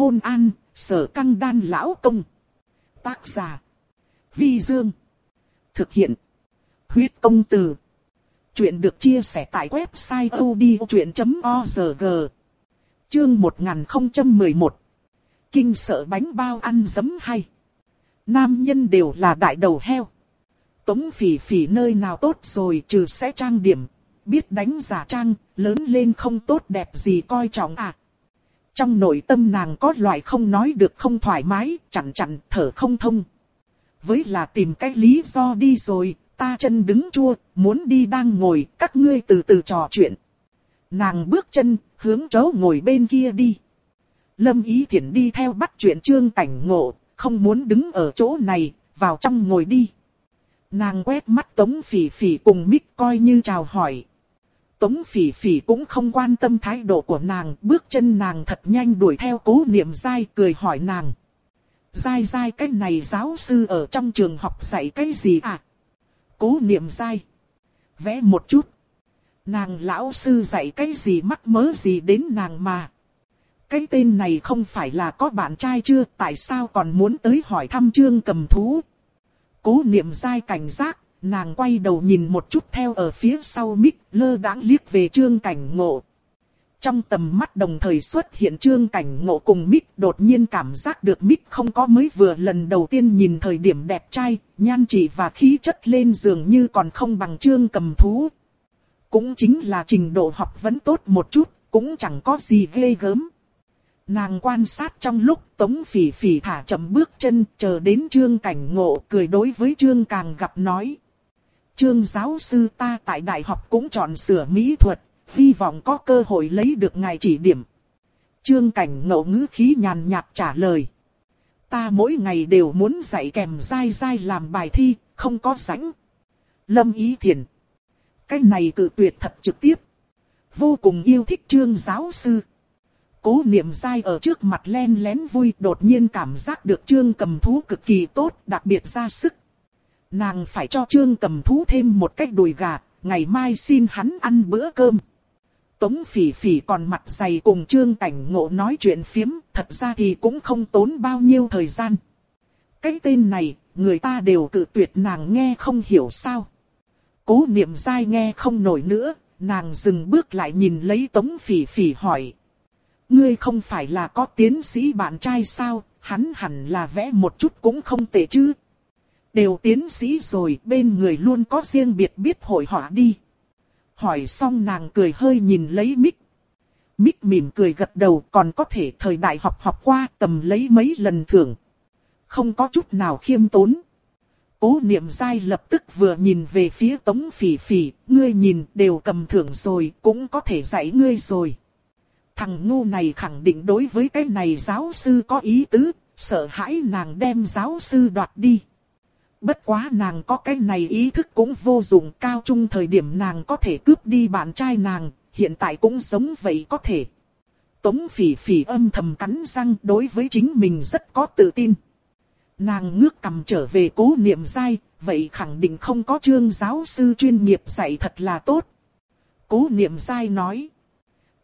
hôn an, sở căng đan lão công. Tác giả. Vi Dương. Thực hiện. Huyết công từ. Chuyện được chia sẻ tại website odchuyện.org. Chương 1011. Kinh sợ bánh bao ăn dấm hay. Nam nhân đều là đại đầu heo. Tống phỉ phỉ nơi nào tốt rồi trừ sẽ trang điểm. Biết đánh giả trang, lớn lên không tốt đẹp gì coi trọng à. Trong nội tâm nàng có loại không nói được không thoải mái, chặn chặn, thở không thông. Với là tìm cách lý do đi rồi, ta chân đứng chua, muốn đi đang ngồi, các ngươi từ từ trò chuyện. Nàng bước chân, hướng chỗ ngồi bên kia đi. Lâm Ý Thiển đi theo bắt chuyện trương cảnh ngộ, không muốn đứng ở chỗ này, vào trong ngồi đi. Nàng quét mắt Tống Phỉ Phỉ cùng mít coi như chào hỏi. Tống Phỉ Phỉ cũng không quan tâm thái độ của nàng, bước chân nàng thật nhanh đuổi theo cố niệm dai cười hỏi nàng. Dai dai cái này giáo sư ở trong trường học dạy cái gì à? Cố niệm dai. Vẽ một chút. Nàng lão sư dạy cái gì mắc mớ gì đến nàng mà. Cái tên này không phải là có bạn trai chưa, tại sao còn muốn tới hỏi thăm trương cầm thú. Cố niệm dai cảnh giác, nàng quay đầu nhìn một chút theo ở phía sau mít, lơ đãng liếc về trương cảnh ngộ. Trong tầm mắt đồng thời xuất hiện trương cảnh ngộ cùng mít đột nhiên cảm giác được mít không có mới vừa lần đầu tiên nhìn thời điểm đẹp trai, nhan trị và khí chất lên dường như còn không bằng trương cầm thú. Cũng chính là trình độ học vẫn tốt một chút, cũng chẳng có gì ghê gớm. Nàng quan sát trong lúc Tống Phỉ Phỉ thả chậm bước chân chờ đến Trương Cảnh Ngộ cười đối với Trương Càng gặp nói. Trương giáo sư ta tại đại học cũng chọn sửa mỹ thuật, hy vọng có cơ hội lấy được ngài chỉ điểm. Trương Cảnh ngẫu ngữ khí nhàn nhạt trả lời. Ta mỗi ngày đều muốn dạy kèm dai dai làm bài thi, không có sẵn. Lâm Ý Thiền. Cái này cự tuyệt thật trực tiếp. Vô cùng yêu thích trương giáo sư. Cố niệm dai ở trước mặt len lén vui đột nhiên cảm giác được trương cầm thú cực kỳ tốt đặc biệt ra sức. Nàng phải cho trương cầm thú thêm một cách đùi gà, ngày mai xin hắn ăn bữa cơm. Tống phỉ phỉ còn mặt dày cùng trương cảnh ngộ nói chuyện phiếm, thật ra thì cũng không tốn bao nhiêu thời gian. Cái tên này, người ta đều cự tuyệt nàng nghe không hiểu sao. Cố niệm dai nghe không nổi nữa, nàng dừng bước lại nhìn lấy tống phỉ phỉ hỏi. Ngươi không phải là có tiến sĩ bạn trai sao, hắn hẳn là vẽ một chút cũng không tệ chứ. Đều tiến sĩ rồi, bên người luôn có riêng biệt biết hội họa đi. Hỏi xong nàng cười hơi nhìn lấy mic. Mick mỉm cười gật đầu còn có thể thời đại học học qua tầm lấy mấy lần thưởng. Không có chút nào khiêm tốn. Cố niệm dai lập tức vừa nhìn về phía tống phỉ phỉ, ngươi nhìn đều cầm thưởng rồi, cũng có thể dạy ngươi rồi. Thằng ngu này khẳng định đối với cái này giáo sư có ý tứ, sợ hãi nàng đem giáo sư đoạt đi. Bất quá nàng có cái này ý thức cũng vô dụng cao trung thời điểm nàng có thể cướp đi bạn trai nàng, hiện tại cũng sống vậy có thể. Tống phỉ phỉ âm thầm cắn răng đối với chính mình rất có tự tin. Nàng ngước cầm trở về cố niệm dai, vậy khẳng định không có trương giáo sư chuyên nghiệp dạy thật là tốt. Cố niệm dai nói.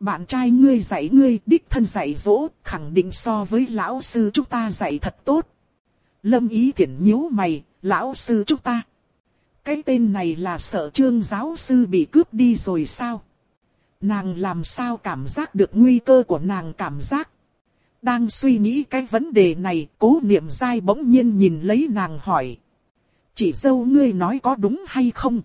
Bạn trai ngươi dạy ngươi đích thân dạy dỗ, khẳng định so với lão sư chúng ta dạy thật tốt. Lâm ý thiện nhíu mày, lão sư chúng ta. Cái tên này là sợ trương giáo sư bị cướp đi rồi sao? Nàng làm sao cảm giác được nguy cơ của nàng cảm giác? Đang suy nghĩ cái vấn đề này, cố niệm dai bỗng nhiên nhìn lấy nàng hỏi. Chỉ dâu ngươi nói có đúng hay không?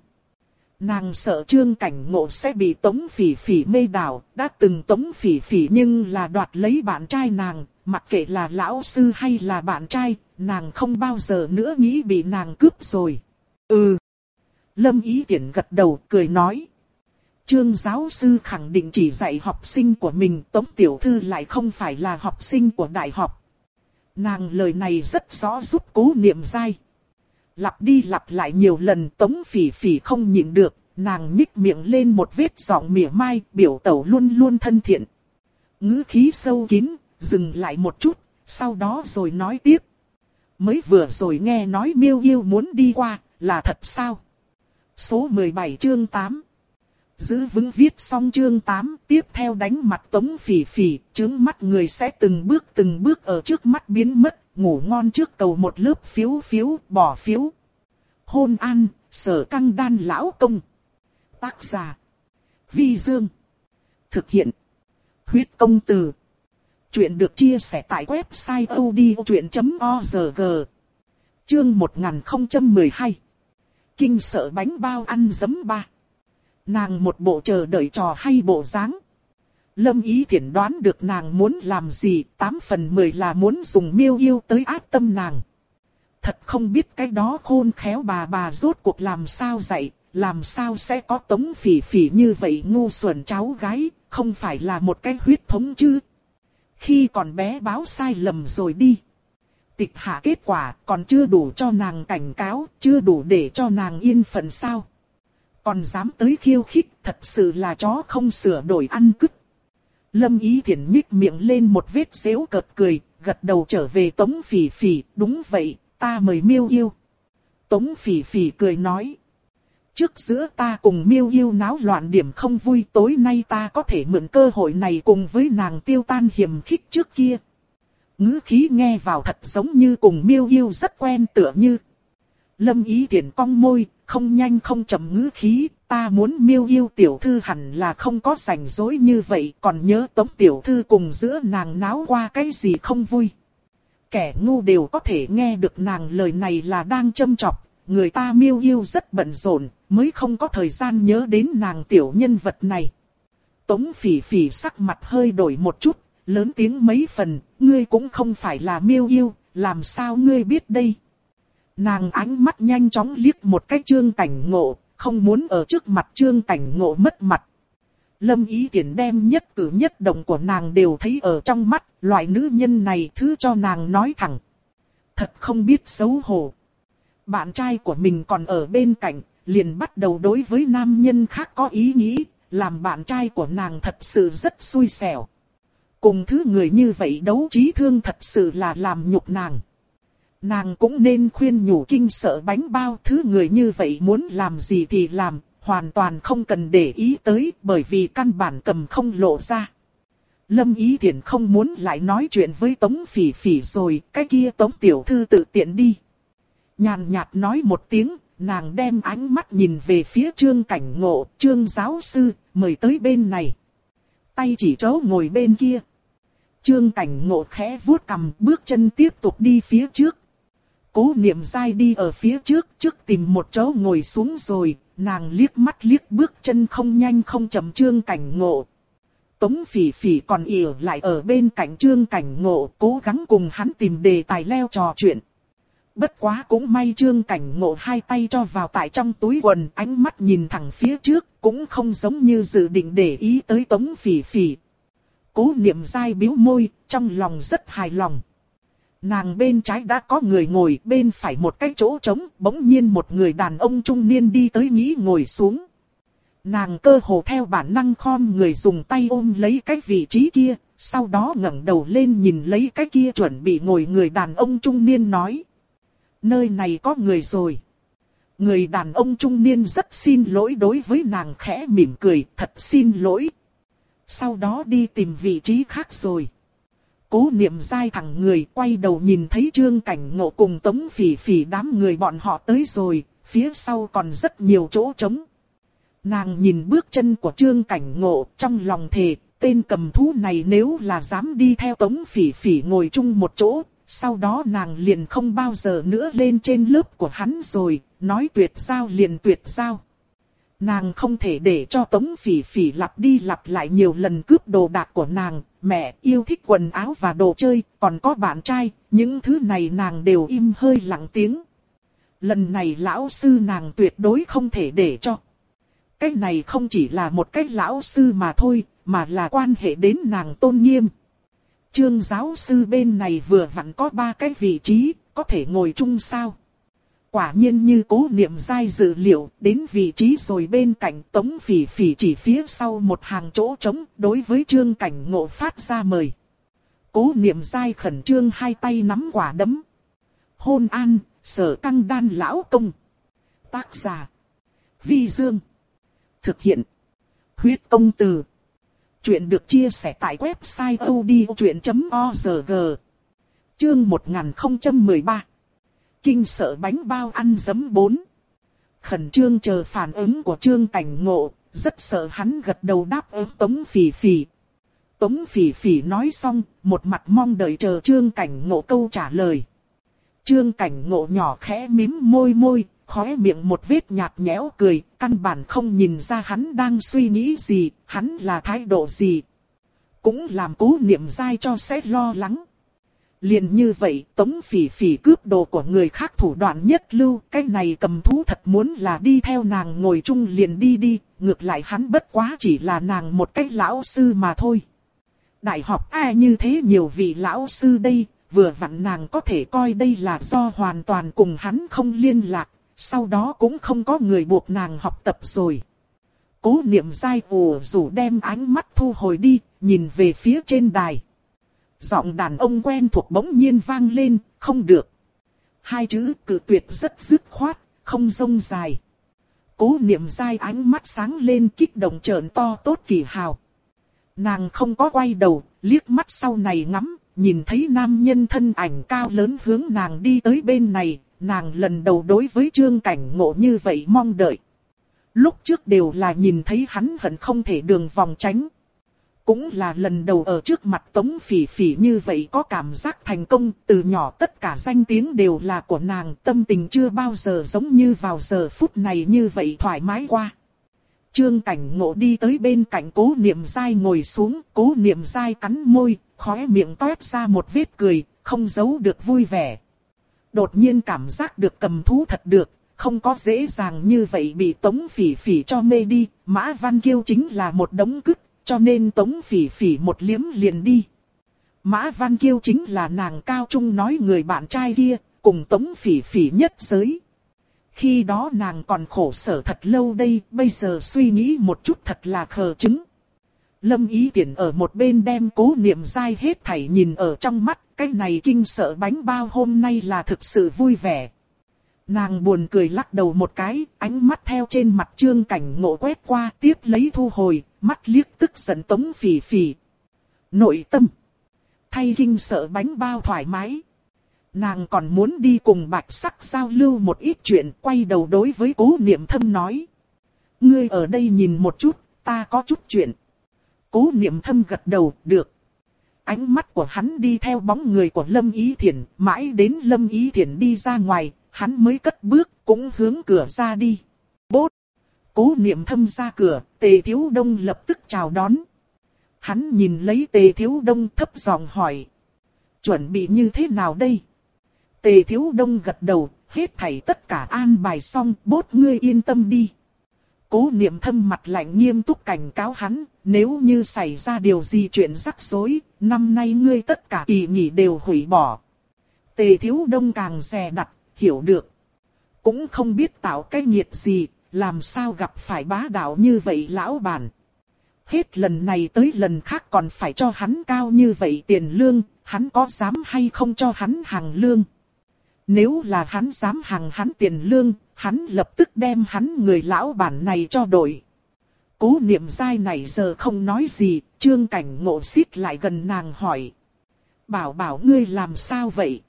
Nàng sợ trương cảnh ngộ sẽ bị tống phỉ phỉ mê đảo, đã từng tống phỉ phỉ nhưng là đoạt lấy bạn trai nàng, mặc kệ là lão sư hay là bạn trai, nàng không bao giờ nữa nghĩ bị nàng cướp rồi. Ừ. Lâm ý tiện gật đầu cười nói. Trương giáo sư khẳng định chỉ dạy học sinh của mình, Tống Tiểu Thư lại không phải là học sinh của đại học. Nàng lời này rất rõ giúp cố niệm dai. Lặp đi lặp lại nhiều lần Tống Phỉ Phỉ không nhịn được, nàng nhích miệng lên một vết giọng mỉa mai, biểu tẩu luôn luôn thân thiện. ngữ khí sâu kín, dừng lại một chút, sau đó rồi nói tiếp. Mới vừa rồi nghe nói miêu yêu muốn đi qua, là thật sao? Số 17 chương 8 Giữ vững viết xong chương 8, tiếp theo đánh mặt tống phỉ phỉ, trướng mắt người sẽ từng bước từng bước ở trước mắt biến mất, ngủ ngon trước cầu một lớp phiếu phiếu, bỏ phiếu. Hôn an, sở căng đan lão công. Tác giả. Vi Dương. Thực hiện. Huyết công từ. Chuyện được chia sẻ tại website odchuyện.org. Chương 1012. Kinh sợ bánh bao ăn giấm ba. Nàng một bộ chờ đợi trò hay bộ dáng. Lâm ý Thiển đoán được nàng muốn làm gì, tám phần mười là muốn dùng miêu yêu tới áp tâm nàng. Thật không biết cái đó khôn khéo bà bà rốt cuộc làm sao dạy, làm sao sẽ có tống phỉ phỉ như vậy ngu xuẩn cháu gái, không phải là một cái huyết thống chứ. Khi còn bé báo sai lầm rồi đi. Tịch hạ kết quả còn chưa đủ cho nàng cảnh cáo, chưa đủ để cho nàng yên phận sao. Còn dám tới khiêu khích, thật sự là chó không sửa đổi ăn cứt. Lâm ý Thiển nhích miệng lên một vết xéo cợt cười, gật đầu trở về tống phỉ phỉ, đúng vậy, ta mời miêu yêu. Tống phỉ phỉ cười nói. Trước giữa ta cùng miêu yêu náo loạn điểm không vui tối nay ta có thể mượn cơ hội này cùng với nàng tiêu tan hiểm khích trước kia. ngữ khí nghe vào thật giống như cùng miêu yêu rất quen tựa như. Lâm ý tiện cong môi, không nhanh không chậm ngữ khí, ta muốn miêu yêu tiểu thư hẳn là không có rảnh rỗi như vậy, còn nhớ tống tiểu thư cùng giữa nàng náo qua cái gì không vui. Kẻ ngu đều có thể nghe được nàng lời này là đang châm chọc, người ta miêu yêu rất bận rộn, mới không có thời gian nhớ đến nàng tiểu nhân vật này. Tống phỉ phỉ sắc mặt hơi đổi một chút, lớn tiếng mấy phần, ngươi cũng không phải là miêu yêu, làm sao ngươi biết đây? Nàng ánh mắt nhanh chóng liếc một cái trương cảnh ngộ, không muốn ở trước mặt trương cảnh ngộ mất mặt. Lâm ý tiện đem nhất cử nhất động của nàng đều thấy ở trong mắt, loại nữ nhân này thứ cho nàng nói thẳng. Thật không biết xấu hổ. Bạn trai của mình còn ở bên cạnh, liền bắt đầu đối với nam nhân khác có ý nghĩ, làm bạn trai của nàng thật sự rất xui xẻo. Cùng thứ người như vậy đấu trí thương thật sự là làm nhục nàng. Nàng cũng nên khuyên nhủ kinh sợ bánh bao thứ người như vậy muốn làm gì thì làm, hoàn toàn không cần để ý tới bởi vì căn bản cầm không lộ ra. Lâm Ý Thiển không muốn lại nói chuyện với Tống Phỉ Phỉ rồi, cái kia Tống Tiểu Thư tự tiện đi. Nhàn nhạt nói một tiếng, nàng đem ánh mắt nhìn về phía trương cảnh ngộ, trương giáo sư, mời tới bên này. Tay chỉ chỗ ngồi bên kia. Trương cảnh ngộ khẽ vuốt cầm bước chân tiếp tục đi phía trước. Cố niệm dai đi ở phía trước, trước tìm một chỗ ngồi xuống rồi, nàng liếc mắt liếc bước chân không nhanh không chậm trương cảnh ngộ. Tống phỉ phỉ còn ỉa lại ở bên cạnh trương cảnh ngộ, cố gắng cùng hắn tìm đề tài leo trò chuyện. Bất quá cũng may trương cảnh ngộ hai tay cho vào tại trong túi quần, ánh mắt nhìn thẳng phía trước, cũng không giống như dự định để ý tới tống phỉ phỉ. Cố niệm dai biếu môi, trong lòng rất hài lòng. Nàng bên trái đã có người ngồi, bên phải một cái chỗ trống, bỗng nhiên một người đàn ông trung niên đi tới nghĩ ngồi xuống. Nàng cơ hồ theo bản năng khom người dùng tay ôm lấy cái vị trí kia, sau đó ngẩng đầu lên nhìn lấy cái kia chuẩn bị ngồi người đàn ông trung niên nói. Nơi này có người rồi. Người đàn ông trung niên rất xin lỗi đối với nàng khẽ mỉm cười, thật xin lỗi. Sau đó đi tìm vị trí khác rồi. Cố niệm dai thẳng người quay đầu nhìn thấy trương cảnh ngộ cùng tống phỉ phỉ đám người bọn họ tới rồi, phía sau còn rất nhiều chỗ trống. Nàng nhìn bước chân của trương cảnh ngộ trong lòng thề, tên cầm thú này nếu là dám đi theo tống phỉ phỉ ngồi chung một chỗ, sau đó nàng liền không bao giờ nữa lên trên lớp của hắn rồi, nói tuyệt giao liền tuyệt giao. Nàng không thể để cho Tống Phỉ Phỉ lặp đi lặp lại nhiều lần cướp đồ đạc của nàng, mẹ yêu thích quần áo và đồ chơi, còn có bạn trai, những thứ này nàng đều im hơi lặng tiếng. Lần này lão sư nàng tuyệt đối không thể để cho. Cái này không chỉ là một cái lão sư mà thôi, mà là quan hệ đến nàng tôn nghiêm. Trương giáo sư bên này vừa vặn có ba cái vị trí, có thể ngồi chung sao? Quả nhiên như cố niệm dai dự liệu, đến vị trí rồi bên cạnh tống phỉ phỉ chỉ phía sau một hàng chỗ trống, đối với trương cảnh ngộ phát ra mời. Cố niệm dai khẩn trương hai tay nắm quả đấm. Hôn an, sở căng đan lão công. Tác giả. Vi Dương. Thực hiện. Huyết công từ. Chuyện được chia sẻ tại website odchuyện.org. Chương 1013. Kinh sợ bánh bao ăn dấm bốn. Khẩn trương chờ phản ứng của trương cảnh ngộ, rất sợ hắn gật đầu đáp ứng tống phỉ phỉ. Tống phỉ phỉ nói xong, một mặt mong đợi chờ trương cảnh ngộ câu trả lời. Trương cảnh ngộ nhỏ khẽ mím môi môi, khóe miệng một vết nhạt nhẽo cười, căn bản không nhìn ra hắn đang suy nghĩ gì, hắn là thái độ gì. Cũng làm cố niệm dai cho sẽ lo lắng. Liền như vậy, tống phỉ phỉ cướp đồ của người khác thủ đoạn nhất lưu, cái này cầm thú thật muốn là đi theo nàng ngồi chung liền đi đi, ngược lại hắn bất quá chỉ là nàng một cách lão sư mà thôi. Đại học ai như thế nhiều vị lão sư đây, vừa vặn nàng có thể coi đây là do hoàn toàn cùng hắn không liên lạc, sau đó cũng không có người buộc nàng học tập rồi. Cố niệm dai ồ rủ đem ánh mắt thu hồi đi, nhìn về phía trên đài. Giọng đàn ông quen thuộc bỗng nhiên vang lên, không được. Hai chữ cự tuyệt rất dứt khoát, không rông dài. Cố niệm dai ánh mắt sáng lên kích động trợn to tốt kỳ hào. Nàng không có quay đầu, liếc mắt sau này ngắm, nhìn thấy nam nhân thân ảnh cao lớn hướng nàng đi tới bên này, nàng lần đầu đối với trương cảnh ngộ như vậy mong đợi. Lúc trước đều là nhìn thấy hắn hận không thể đường vòng tránh. Cũng là lần đầu ở trước mặt tống phỉ phỉ như vậy có cảm giác thành công, từ nhỏ tất cả danh tiếng đều là của nàng, tâm tình chưa bao giờ giống như vào giờ phút này như vậy thoải mái qua. Trương cảnh ngộ đi tới bên cạnh cố niệm dai ngồi xuống, cố niệm dai cắn môi, khóe miệng toét ra một vết cười, không giấu được vui vẻ. Đột nhiên cảm giác được cầm thú thật được, không có dễ dàng như vậy bị tống phỉ phỉ cho mê đi, mã văn kiêu chính là một đống cứt, cho nên tống phỉ phỉ một liếm liền đi. Mã văn kiêu chính là nàng cao trung nói người bạn trai kia, cùng tống phỉ phỉ nhất giới. Khi đó nàng còn khổ sở thật lâu đây, bây giờ suy nghĩ một chút thật là khờ chứng. Lâm ý tiện ở một bên đem cố niệm dai hết thảy nhìn ở trong mắt, cái này kinh sợ bánh bao hôm nay là thực sự vui vẻ. Nàng buồn cười lắc đầu một cái, ánh mắt theo trên mặt trương cảnh ngộ quét qua tiếp lấy thu hồi, mắt liếc tức giận tống phì phì. Nội tâm. Thay kinh sợ bánh bao thoải mái. Nàng còn muốn đi cùng bạch sắc giao lưu một ít chuyện quay đầu đối với cố niệm thâm nói. Ngươi ở đây nhìn một chút, ta có chút chuyện. Cố niệm thâm gật đầu, được. Ánh mắt của hắn đi theo bóng người của Lâm Ý Thiển, mãi đến Lâm Ý Thiển đi ra ngoài, hắn mới cất bước, cũng hướng cửa ra đi. Cố niệm thâm ra cửa, tề thiếu đông lập tức chào đón. Hắn nhìn lấy tề thiếu đông thấp giọng hỏi. Chuẩn bị như thế nào đây? Tề thiếu đông gật đầu, hết thảy tất cả an bài xong, bốt ngươi yên tâm đi. Cố niệm thâm mặt lạnh nghiêm túc cảnh cáo hắn, nếu như xảy ra điều gì chuyện rắc rối, năm nay ngươi tất cả kỳ nghỉ đều hủy bỏ. Tề thiếu đông càng rè đặt, hiểu được. Cũng không biết tạo cái nhiệt gì, làm sao gặp phải bá đạo như vậy lão bản. Hết lần này tới lần khác còn phải cho hắn cao như vậy tiền lương, hắn có dám hay không cho hắn hàng lương. Nếu là hắn dám hàng hắn tiền lương, hắn lập tức đem hắn người lão bản này cho đổi. Cố niệm dai này giờ không nói gì, trương cảnh ngộ xít lại gần nàng hỏi. Bảo bảo ngươi làm sao vậy?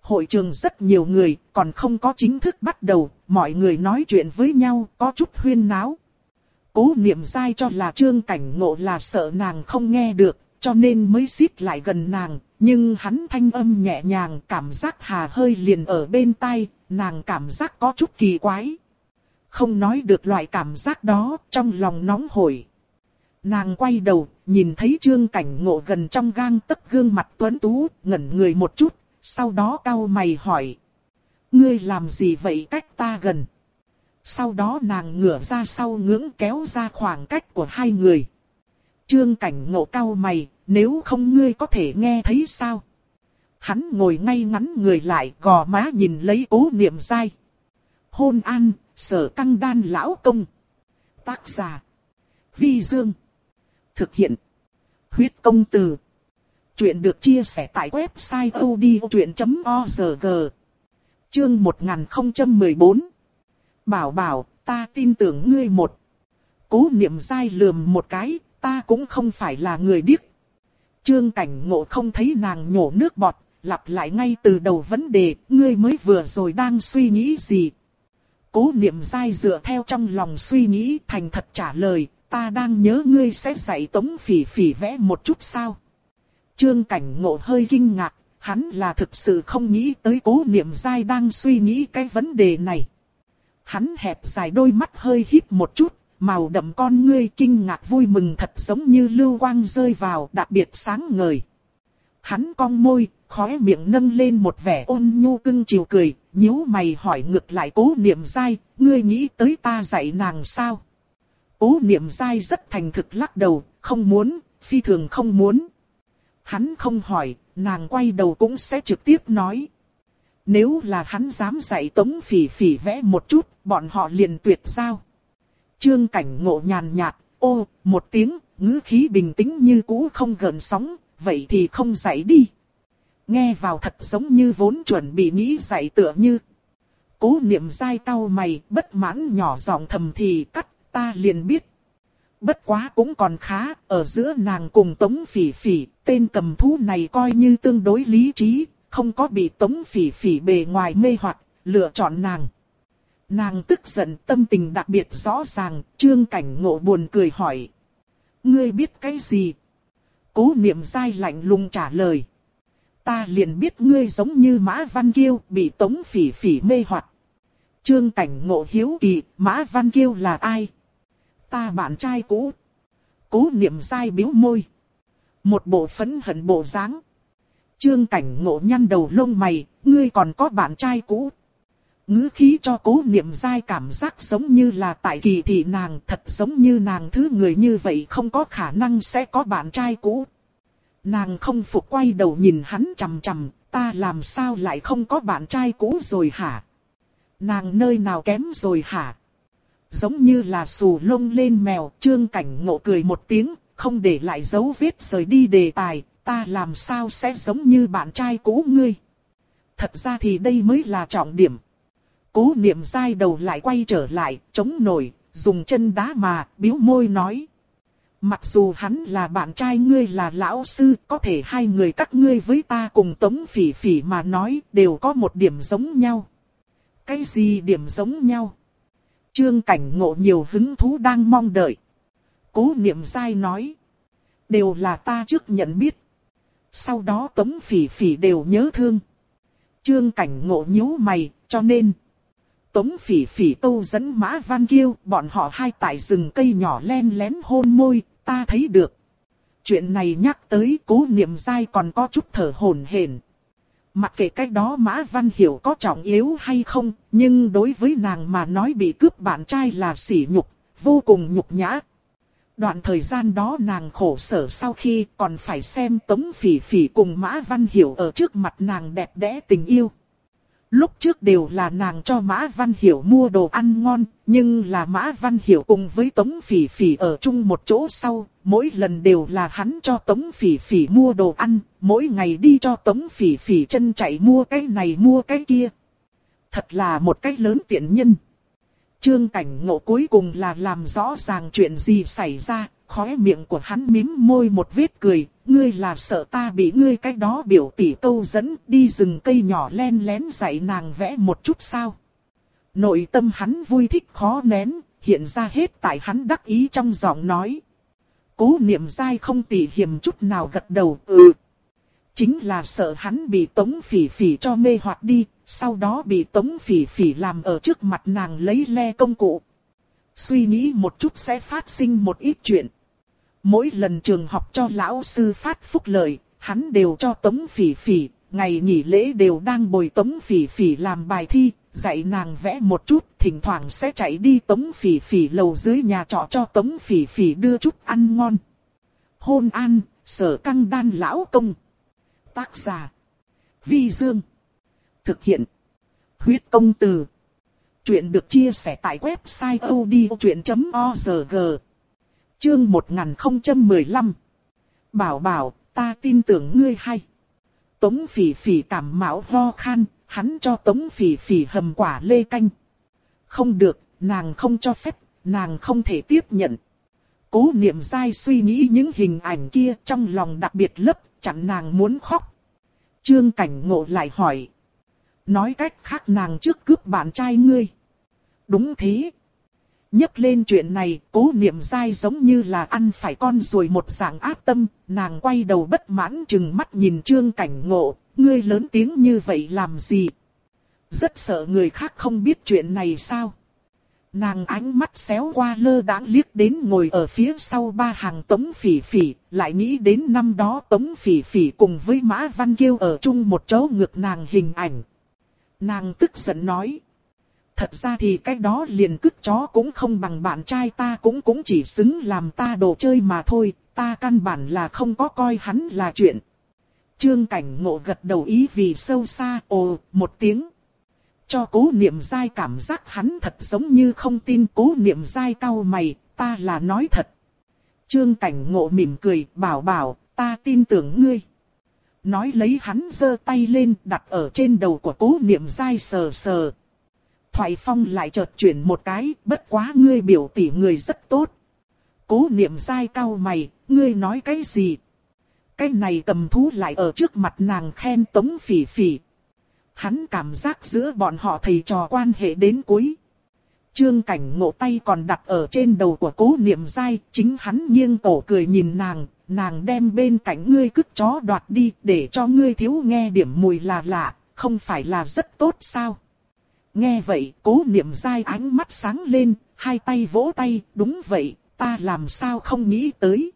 Hội trường rất nhiều người, còn không có chính thức bắt đầu, mọi người nói chuyện với nhau, có chút huyên náo. Cố niệm dai cho là trương cảnh ngộ là sợ nàng không nghe được, cho nên mới xít lại gần nàng, nhưng hắn thanh âm nhẹ nhàng cảm giác hà hơi liền ở bên tai, nàng cảm giác có chút kỳ quái. Không nói được loại cảm giác đó, trong lòng nóng hổi. Nàng quay đầu, nhìn thấy trương cảnh ngộ gần trong gang tấc gương mặt tuấn tú, ngẩn người một chút, sau đó cau mày hỏi. Ngươi làm gì vậy cách ta gần? Sau đó nàng ngửa ra sau ngưỡng kéo ra khoảng cách của hai người. Trương cảnh ngộ cao mày, nếu không ngươi có thể nghe thấy sao? Hắn ngồi ngay ngắn người lại gò má nhìn lấy cố niệm dai. Hôn an, sở căng đan lão công. Tác giả. Vi Dương. Thực hiện. Huyết công từ. Chuyện được chia sẻ tại website odchuyện.org. Chương 1014. Bảo bảo, ta tin tưởng ngươi một. Cố niệm dai lườm một cái, ta cũng không phải là người điếc. Trương cảnh ngộ không thấy nàng nhổ nước bọt, lặp lại ngay từ đầu vấn đề, ngươi mới vừa rồi đang suy nghĩ gì. Cố niệm dai dựa theo trong lòng suy nghĩ thành thật trả lời, ta đang nhớ ngươi sẽ dạy tống phỉ phỉ vẽ một chút sao. Trương cảnh ngộ hơi kinh ngạc, hắn là thực sự không nghĩ tới cố niệm dai đang suy nghĩ cái vấn đề này. Hắn hẹp dài đôi mắt hơi híp một chút, màu đậm con ngươi kinh ngạc vui mừng thật giống như lưu quang rơi vào đặc biệt sáng ngời. Hắn cong môi, khóe miệng nâng lên một vẻ ôn nhu cưng chiều cười, nhíu mày hỏi ngược lại cố niệm dai, ngươi nghĩ tới ta dạy nàng sao? Cố niệm dai rất thành thực lắc đầu, không muốn, phi thường không muốn. Hắn không hỏi, nàng quay đầu cũng sẽ trực tiếp nói. Nếu là hắn dám dạy tống phỉ phỉ vẽ một chút, bọn họ liền tuyệt giao. Trương cảnh ngộ nhàn nhạt, ô, một tiếng, ngữ khí bình tĩnh như cũ không gần sóng, vậy thì không dạy đi. Nghe vào thật giống như vốn chuẩn bị nghĩ dạy tựa như. Cố niệm dai tao mày, bất mãn nhỏ giọng thầm thì cắt, ta liền biết. Bất quá cũng còn khá, ở giữa nàng cùng Tống Phỉ Phỉ, tên cầm thú này coi như tương đối lý trí, không có bị Tống Phỉ Phỉ bề ngoài mê hoặc, lựa chọn nàng. Nàng tức giận tâm tình đặc biệt rõ ràng, trương cảnh ngộ buồn cười hỏi. Ngươi biết cái gì? Cố niệm dai lạnh lùng trả lời. Ta liền biết ngươi giống như Mã Văn Kiêu bị Tống Phỉ Phỉ mê hoặc. Trương cảnh ngộ hiếu kỳ, Mã Văn Kiêu là ai? Ta bạn trai cũ. Cố niệm dai biếu môi. Một bộ phấn hận bộ dáng. Trương cảnh ngộ nhăn đầu lông mày, ngươi còn có bạn trai cũ ngữ khí cho cố niệm dai cảm giác giống như là tại kỳ thị nàng thật giống như nàng thứ người như vậy không có khả năng sẽ có bạn trai cũ. Nàng không phục quay đầu nhìn hắn chằm chằm, ta làm sao lại không có bạn trai cũ rồi hả? Nàng nơi nào kém rồi hả? Giống như là xù lông lên mèo, trương cảnh ngộ cười một tiếng, không để lại dấu vết rời đi đề tài, ta làm sao sẽ giống như bạn trai cũ ngươi? Thật ra thì đây mới là trọng điểm. Cố niệm dai đầu lại quay trở lại, chống nổi, dùng chân đá mà, biếu môi nói. Mặc dù hắn là bạn trai ngươi là lão sư, có thể hai người các ngươi với ta cùng tống phỉ phỉ mà nói đều có một điểm giống nhau. Cái gì điểm giống nhau? Trương cảnh ngộ nhiều hứng thú đang mong đợi. Cố niệm dai nói. Đều là ta trước nhận biết. Sau đó tống phỉ phỉ đều nhớ thương. Trương cảnh ngộ nhíu mày, cho nên... Tống phỉ phỉ tô dẫn Mã Văn Kiêu, bọn họ hai tại rừng cây nhỏ len lén hôn môi, ta thấy được. Chuyện này nhắc tới cố niệm dai còn có chút thở hổn hển. Mặc kệ cách đó Mã Văn Hiểu có trọng yếu hay không, nhưng đối với nàng mà nói bị cướp bạn trai là sỉ nhục, vô cùng nhục nhã. Đoạn thời gian đó nàng khổ sở sau khi còn phải xem Tống Phỉ Phỉ cùng Mã Văn Hiểu ở trước mặt nàng đẹp đẽ tình yêu. Lúc trước đều là nàng cho Mã Văn Hiểu mua đồ ăn ngon, nhưng là Mã Văn Hiểu cùng với Tống Phỉ Phỉ ở chung một chỗ sau, mỗi lần đều là hắn cho Tống Phỉ Phỉ mua đồ ăn, mỗi ngày đi cho Tống Phỉ Phỉ chân chạy mua cái này mua cái kia. Thật là một cách lớn tiện nhân. Trương cảnh ngộ cuối cùng là làm rõ ràng chuyện gì xảy ra, khóe miệng của hắn mím môi một vết cười, ngươi là sợ ta bị ngươi cái đó biểu tỷ câu dẫn đi rừng cây nhỏ len lén dạy nàng vẽ một chút sao. Nội tâm hắn vui thích khó nén, hiện ra hết tại hắn đắc ý trong giọng nói. Cố niệm dai không tỉ hiểm chút nào gật đầu, ừ. Chính là sợ hắn bị tống phỉ phỉ cho mê hoặc đi, sau đó bị tống phỉ phỉ làm ở trước mặt nàng lấy le công cụ. Suy nghĩ một chút sẽ phát sinh một ít chuyện. Mỗi lần trường học cho lão sư phát phúc lợi, hắn đều cho tống phỉ phỉ, ngày nghỉ lễ đều đang bồi tống phỉ phỉ làm bài thi, dạy nàng vẽ một chút, thỉnh thoảng sẽ chạy đi tống phỉ phỉ lầu dưới nhà trọ cho tống phỉ phỉ đưa chút ăn ngon. Hôn an, sở căng đan lão công. Tác giả. Vi Dương. Thực hiện. Huyết công từ. Chuyện được chia sẻ tại website odchuyện.org. Chương 1015 Bảo bảo, ta tin tưởng ngươi hay. Tống phỉ phỉ cảm mạo ho khan, hắn cho tống phỉ phỉ hầm quả lê canh. Không được, nàng không cho phép, nàng không thể tiếp nhận. Cố niệm dai suy nghĩ những hình ảnh kia trong lòng đặc biệt lấp, chẳng nàng muốn khóc. Trương cảnh ngộ lại hỏi. Nói cách khác nàng trước cướp bạn trai ngươi. Đúng thế. Nhắc lên chuyện này, cố niệm dai giống như là ăn phải con rồi một dạng ác tâm, nàng quay đầu bất mãn chừng mắt nhìn trương cảnh ngộ, ngươi lớn tiếng như vậy làm gì? Rất sợ người khác không biết chuyện này sao? Nàng ánh mắt xéo qua lơ đãng liếc đến ngồi ở phía sau ba hàng tống phỉ phỉ, lại nghĩ đến năm đó tống phỉ phỉ cùng với Mã Văn Kiêu ở chung một chỗ ngược nàng hình ảnh. Nàng tức giận nói. Thật ra thì cái đó liền cứt chó cũng không bằng bạn trai ta cũng cũng chỉ xứng làm ta đồ chơi mà thôi, ta căn bản là không có coi hắn là chuyện. Trương cảnh ngộ gật đầu ý vì sâu xa ồ một tiếng. Cho cố niệm dai cảm giác hắn thật giống như không tin cố niệm dai cau mày, ta là nói thật. Trương cảnh ngộ mỉm cười, bảo bảo, ta tin tưởng ngươi. Nói lấy hắn giơ tay lên đặt ở trên đầu của cố niệm dai sờ sờ. Thoại phong lại chợt chuyển một cái, bất quá ngươi biểu tỷ người rất tốt. Cố niệm dai cau mày, ngươi nói cái gì? Cái này cầm thú lại ở trước mặt nàng khen tống phỉ phỉ, Hắn cảm giác giữa bọn họ thầy trò quan hệ đến cuối. Trương cảnh ngộ tay còn đặt ở trên đầu của cố niệm dai, chính hắn nghiêng cổ cười nhìn nàng, nàng đem bên cạnh ngươi cứt chó đoạt đi để cho ngươi thiếu nghe điểm mùi là lạ, không phải là rất tốt sao? Nghe vậy, cố niệm dai ánh mắt sáng lên, hai tay vỗ tay, đúng vậy, ta làm sao không nghĩ tới.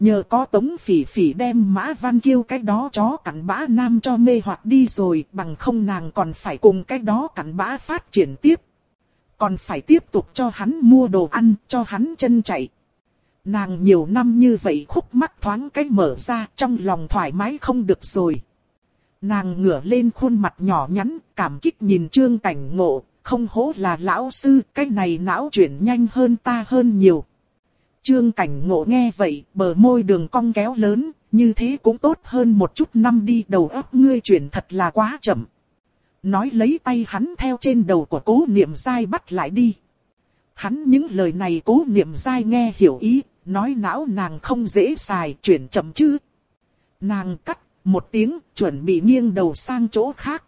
Nhờ có tống phỉ phỉ đem mã văn kiêu cái đó chó cắn bã nam cho mê hoặc đi rồi bằng không nàng còn phải cùng cái đó cắn bã phát triển tiếp. Còn phải tiếp tục cho hắn mua đồ ăn, cho hắn chân chạy. Nàng nhiều năm như vậy khúc mắt thoáng cái mở ra trong lòng thoải mái không được rồi. Nàng ngửa lên khuôn mặt nhỏ nhắn, cảm kích nhìn trương cảnh ngộ, không hố là lão sư, cái này não chuyển nhanh hơn ta hơn nhiều. Trương cảnh ngộ nghe vậy, bờ môi đường cong kéo lớn, như thế cũng tốt hơn một chút năm đi đầu óc ngươi chuyển thật là quá chậm. Nói lấy tay hắn theo trên đầu của cố niệm dai bắt lại đi. Hắn những lời này cố niệm dai nghe hiểu ý, nói não nàng không dễ xài, chuyển chậm chứ. Nàng cắt, một tiếng, chuẩn bị nghiêng đầu sang chỗ khác.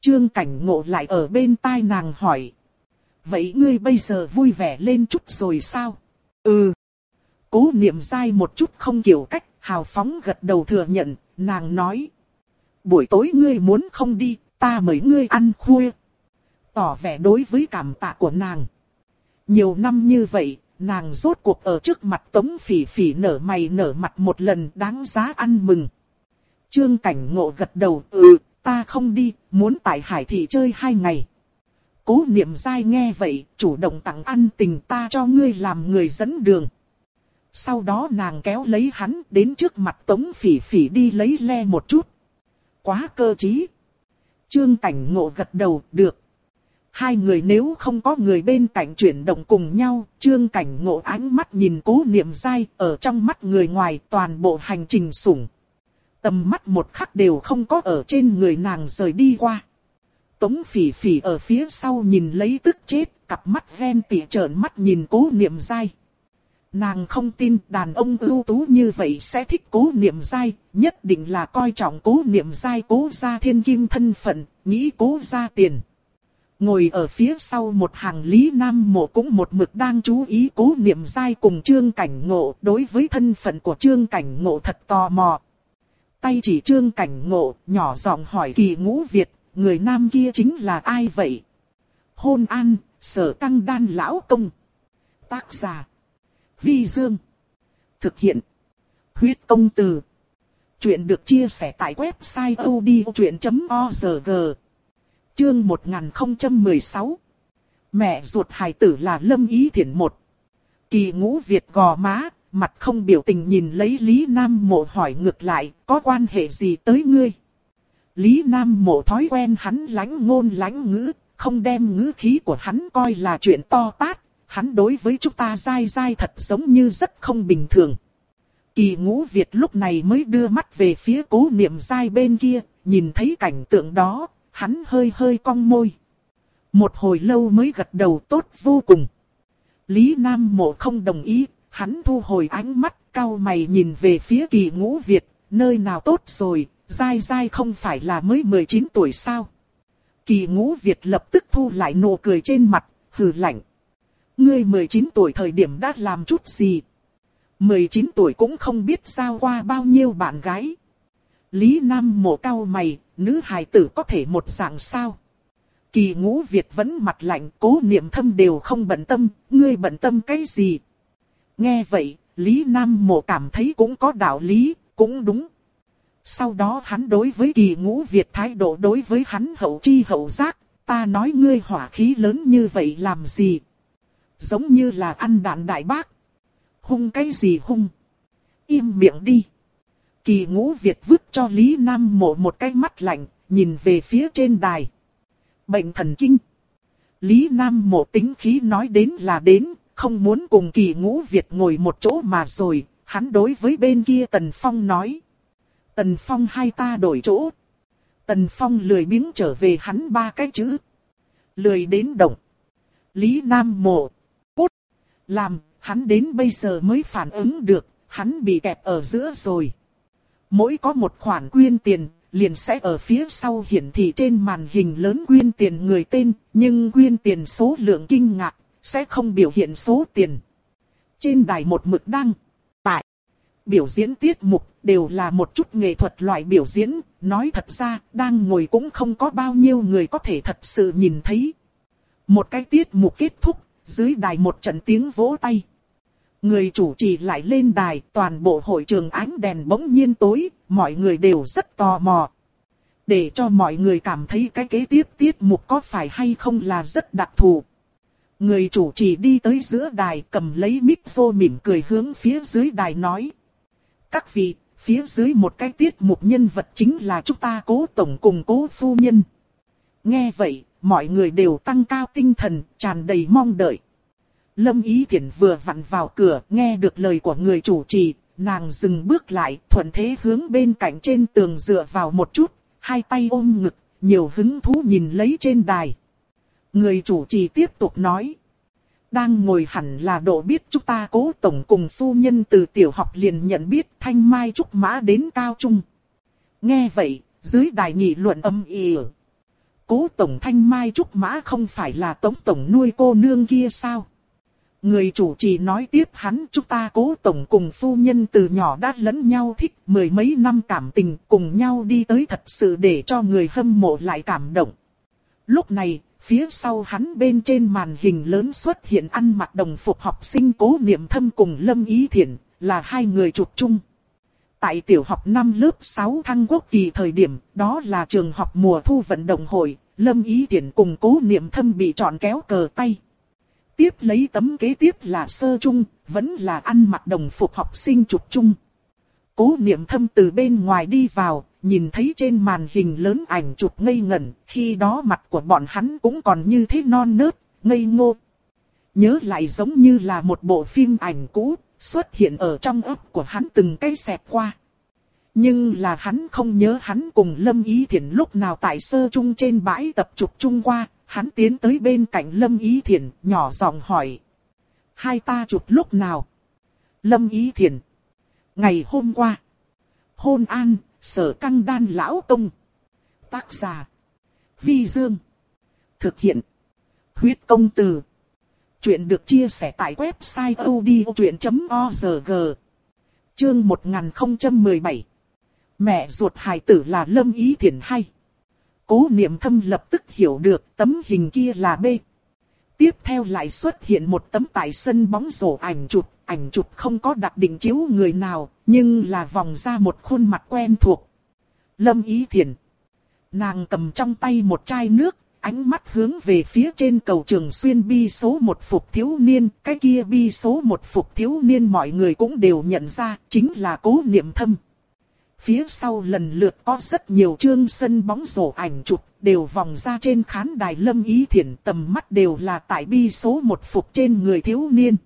Trương cảnh ngộ lại ở bên tai nàng hỏi. Vậy ngươi bây giờ vui vẻ lên chút rồi sao? Ừ. Cố niệm dai một chút không kiểu cách, hào phóng gật đầu thừa nhận, nàng nói. Buổi tối ngươi muốn không đi, ta mời ngươi ăn khuya. Tỏ vẻ đối với cảm tạ của nàng. Nhiều năm như vậy, nàng rốt cuộc ở trước mặt tống phỉ phỉ nở mày nở mặt một lần đáng giá ăn mừng. Trương cảnh ngộ gật đầu, ừ, ta không đi, muốn tại hải thị chơi hai ngày. Cố niệm dai nghe vậy, chủ động tặng ăn tình ta cho ngươi làm người dẫn đường. Sau đó nàng kéo lấy hắn đến trước mặt tống phỉ phỉ đi lấy le một chút. Quá cơ trí. Trương cảnh ngộ gật đầu, được. Hai người nếu không có người bên cạnh chuyển động cùng nhau, trương cảnh ngộ ánh mắt nhìn cố niệm dai, ở trong mắt người ngoài toàn bộ hành trình sủng. Tầm mắt một khắc đều không có ở trên người nàng rời đi qua. Tống phỉ phỉ ở phía sau nhìn lấy tức chết, cặp mắt ven tỉ trợn mắt nhìn cố niệm dai. Nàng không tin đàn ông ưu tú như vậy sẽ thích cố niệm dai, nhất định là coi trọng cố niệm dai cố gia thiên kim thân phận, nghĩ cố gia tiền. Ngồi ở phía sau một hàng lý nam mộ cũng một mực đang chú ý cố niệm dai cùng trương cảnh ngộ đối với thân phận của trương cảnh ngộ thật tò mò. Tay chỉ trương cảnh ngộ, nhỏ giọng hỏi kỳ ngũ Việt, người nam kia chính là ai vậy? Hôn an, sở tăng đan lão công. Tác giả. Vi Dương. Thực hiện. Huyết công từ. Chuyện được chia sẻ tại website odchuyện.org. Chương 1016. Mẹ ruột hài tử là Lâm Ý Thiển một. Kỳ ngũ Việt gò má, mặt không biểu tình nhìn lấy Lý Nam Mộ hỏi ngược lại, có quan hệ gì tới ngươi? Lý Nam Mộ thói quen hắn lánh ngôn lánh ngữ, không đem ngữ khí của hắn coi là chuyện to tát, hắn đối với chúng ta dai dai thật giống như rất không bình thường. Kỳ ngũ Việt lúc này mới đưa mắt về phía cố niệm dai bên kia, nhìn thấy cảnh tượng đó, hắn hơi hơi cong môi. Một hồi lâu mới gật đầu tốt vô cùng. Lý Nam Mộ không đồng ý, hắn thu hồi ánh mắt, cau mày nhìn về phía kỳ ngũ Việt, nơi nào tốt rồi, dai dai không phải là mới 19 tuổi sao. Kỳ ngũ Việt lập tức thu lại nụ cười trên mặt, hừ lạnh. Ngươi 19 tuổi thời điểm đã làm chút gì? 19 tuổi cũng không biết sao qua bao nhiêu bạn gái. Lý Nam mổ cao mày, nữ hài tử có thể một dạng sao? Kỳ ngũ Việt vẫn mặt lạnh, cố niệm thâm đều không bận tâm, ngươi bận tâm cái gì? Nghe vậy, Lý Nam mộ cảm thấy cũng có đạo lý, cũng đúng. Sau đó hắn đối với kỳ ngũ Việt thái độ đối với hắn hậu chi hậu giác, ta nói ngươi hỏa khí lớn như vậy làm gì? Giống như là ăn đạn đại bác. Hung cái gì hung? Im miệng đi. Kỳ ngũ Việt vứt cho Lý Nam mộ một cái mắt lạnh, nhìn về phía trên đài. Bệnh thần kinh. Lý Nam mộ tính khí nói đến là đến, không muốn cùng kỳ ngũ Việt ngồi một chỗ mà rồi, hắn đối với bên kia Tần Phong nói. Tần Phong hai ta đổi chỗ. Tần Phong lười biếng trở về hắn ba cái chữ. Lười đến động. Lý Nam mộ. Cút. Làm, hắn đến bây giờ mới phản ứng được, hắn bị kẹp ở giữa rồi. Mỗi có một khoản quyên tiền, liền sẽ ở phía sau hiển thị trên màn hình lớn quyên tiền người tên, nhưng quyên tiền số lượng kinh ngạc, sẽ không biểu hiện số tiền. Trên đài một mực đăng, tại, biểu diễn tiết mục đều là một chút nghệ thuật loại biểu diễn, nói thật ra, đang ngồi cũng không có bao nhiêu người có thể thật sự nhìn thấy. Một cái tiết mục kết thúc, dưới đài một trận tiếng vỗ tay. Người chủ trì lại lên đài, toàn bộ hội trường ánh đèn bỗng nhiên tối, mọi người đều rất tò mò. Để cho mọi người cảm thấy cái kế tiếp tiết mục có phải hay không là rất đặc thù. Người chủ trì đi tới giữa đài cầm lấy mic vô mỉm cười hướng phía dưới đài nói. Các vị, phía dưới một cái tiết mục nhân vật chính là chúng ta cố tổng cùng cố phu nhân. Nghe vậy, mọi người đều tăng cao tinh thần, tràn đầy mong đợi. Lâm Ý Thiển vừa vặn vào cửa, nghe được lời của người chủ trì, nàng dừng bước lại, thuận thế hướng bên cạnh trên tường dựa vào một chút, hai tay ôm ngực, nhiều hứng thú nhìn lấy trên đài. Người chủ trì tiếp tục nói. Đang ngồi hẳn là độ biết chúng ta cố tổng cùng phu nhân từ tiểu học liền nhận biết thanh mai trúc mã đến cao trung. Nghe vậy, dưới đài nghị luận âm ỉ. Cố tổng thanh mai trúc mã không phải là tống tổng nuôi cô nương kia sao? Người chủ trì nói tiếp hắn chúng ta cố tổng cùng phu nhân từ nhỏ đã lẫn nhau thích mười mấy năm cảm tình cùng nhau đi tới thật sự để cho người hâm mộ lại cảm động. Lúc này, phía sau hắn bên trên màn hình lớn xuất hiện ăn mặc đồng phục học sinh cố niệm thâm cùng Lâm Ý Thiển, là hai người chụp chung. Tại tiểu học năm lớp 6 thăng quốc kỳ thời điểm, đó là trường học mùa thu vận động hội, Lâm Ý Thiển cùng cố niệm thâm bị chọn kéo cờ tay. Tiếp lấy tấm kế tiếp là sơ chung, vẫn là ăn mặc đồng phục học sinh chụp chung. Cố niệm thâm từ bên ngoài đi vào, nhìn thấy trên màn hình lớn ảnh chụp ngây ngẩn, khi đó mặt của bọn hắn cũng còn như thế non nớt, ngây ngô. Nhớ lại giống như là một bộ phim ảnh cũ, xuất hiện ở trong ấp của hắn từng cái xẹp qua. Nhưng là hắn không nhớ hắn cùng Lâm Ý Thiển lúc nào tại sơ trung trên bãi tập chụp chung qua, hắn tiến tới bên cạnh Lâm Ý Thiển, nhỏ giọng hỏi. Hai ta chụp lúc nào? Lâm Ý Thiển. Ngày hôm qua. Hôn an, sở căng đan lão công. Tác giả. Vi Dương. Thực hiện. Huyết công từ. Chuyện được chia sẻ tại website odchuyện.org. Chương 1017. Mẹ ruột hài tử là Lâm Ý Thiển hay. Cố niệm thâm lập tức hiểu được tấm hình kia là B. Tiếp theo lại xuất hiện một tấm tại sân bóng rổ ảnh chụp, ảnh chụp không có đặc định chiếu người nào, nhưng là vòng ra một khuôn mặt quen thuộc. Lâm Ý Thiền. Nàng cầm trong tay một chai nước, ánh mắt hướng về phía trên cầu trường xuyên bi số một phục thiếu niên, cái kia bi số một phục thiếu niên mọi người cũng đều nhận ra, chính là cố niệm thâm. Phía sau lần lượt có rất nhiều chương sân bóng rổ ảnh chụp, đều vòng ra trên khán đài lâm ý thiển tầm mắt đều là tại bi số một phục trên người thiếu niên.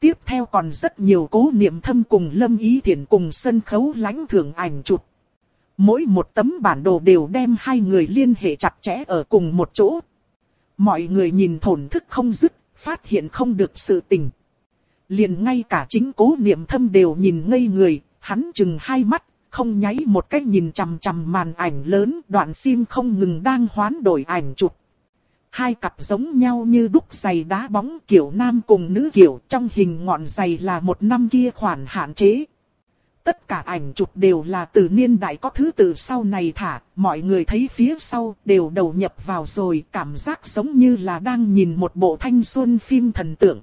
Tiếp theo còn rất nhiều cố niệm thâm cùng lâm ý thiển cùng sân khấu lãnh thưởng ảnh chụp. Mỗi một tấm bản đồ đều đem hai người liên hệ chặt chẽ ở cùng một chỗ. Mọi người nhìn thổn thức không dứt, phát hiện không được sự tình. Liền ngay cả chính cố niệm thâm đều nhìn ngây người, hắn chừng hai mắt, không nháy một cách nhìn chằm chằm màn ảnh lớn, đoạn phim không ngừng đang hoán đổi ảnh chụp. Hai cặp giống nhau như đúc giày đá bóng kiểu nam cùng nữ kiểu trong hình ngọn giày là một năm kia khoản hạn chế. Tất cả ảnh chụp đều là từ niên đại có thứ tự sau này thả, mọi người thấy phía sau đều đầu nhập vào rồi, cảm giác giống như là đang nhìn một bộ thanh xuân phim thần tượng.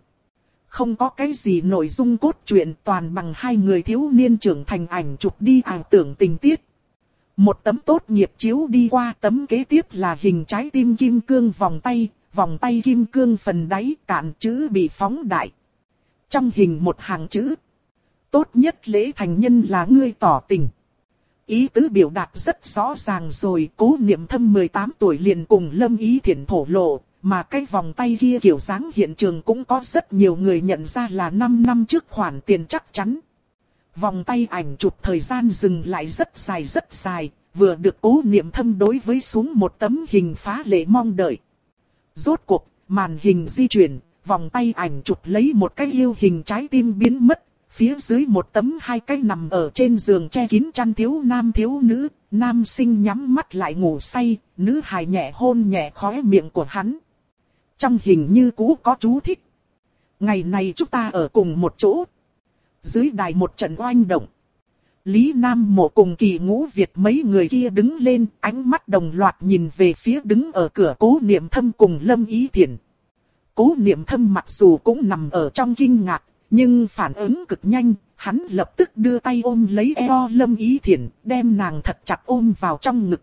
Không có cái gì nội dung cốt truyện toàn bằng hai người thiếu niên trưởng thành ảnh chụp đi ảo tưởng tình tiết. Một tấm tốt nghiệp chiếu đi qua tấm kế tiếp là hình trái tim kim cương vòng tay, vòng tay kim cương phần đáy cạn chữ bị phóng đại. Trong hình một hàng chữ. Tốt nhất lễ thành nhân là ngươi tỏ tình. Ý tứ biểu đạt rất rõ ràng rồi, cố niệm thâm 18 tuổi liền cùng lâm ý thiện thổ lộ, mà cái vòng tay kia kiểu dáng hiện trường cũng có rất nhiều người nhận ra là 5 năm trước khoản tiền chắc chắn. Vòng tay ảnh chụp thời gian dừng lại rất dài rất dài, vừa được cố niệm thâm đối với xuống một tấm hình phá lệ mong đợi. Rốt cuộc, màn hình di chuyển, vòng tay ảnh chụp lấy một cái yêu hình trái tim biến mất, phía dưới một tấm hai cái nằm ở trên giường che kín chăn thiếu nam thiếu nữ, nam sinh nhắm mắt lại ngủ say, nữ hài nhẹ hôn nhẹ khóe miệng của hắn. Trong hình như cũ có chú thích. Ngày này chúng ta ở cùng một chỗ. Dưới đài một trận oanh động. Lý Nam Mộ cùng kỳ ngũ Việt mấy người kia đứng lên, ánh mắt đồng loạt nhìn về phía đứng ở cửa cố niệm thâm cùng Lâm Ý Thiển. Cố niệm thâm mặc dù cũng nằm ở trong kinh ngạc, nhưng phản ứng cực nhanh, hắn lập tức đưa tay ôm lấy eo Lâm Ý Thiển, đem nàng thật chặt ôm vào trong ngực.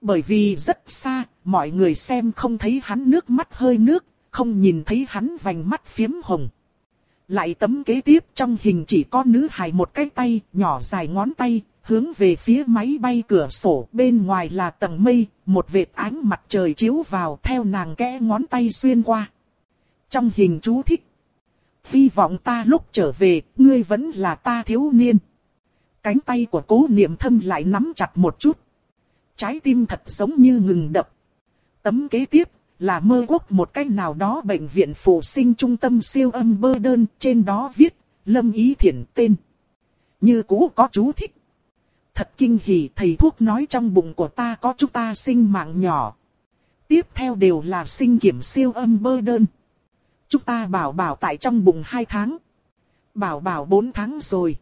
Bởi vì rất xa, mọi người xem không thấy hắn nước mắt hơi nước, không nhìn thấy hắn vành mắt phiếm hồng. Lại tấm kế tiếp trong hình chỉ có nữ hài một cái tay, nhỏ dài ngón tay, hướng về phía máy bay cửa sổ, bên ngoài là tầng mây, một vệt ánh mặt trời chiếu vào theo nàng kẽ ngón tay xuyên qua. Trong hình chú thích. Hy vọng ta lúc trở về, ngươi vẫn là ta thiếu niên. Cánh tay của cố niệm thâm lại nắm chặt một chút. Trái tim thật giống như ngừng đập. Tấm kế tiếp là mơ quốc một cách nào đó bệnh viện phụ sinh trung tâm siêu âm bơ đơn, trên đó viết, Lâm Ý Thiển tên. Như cũ có chú thích. Thật kinh hỉ thầy thuốc nói trong bụng của ta có chúng ta sinh mạng nhỏ. Tiếp theo đều là sinh kiểm siêu âm bơ đơn. Chúng ta bảo bảo tại trong bụng 2 tháng. Bảo bảo 4 tháng rồi.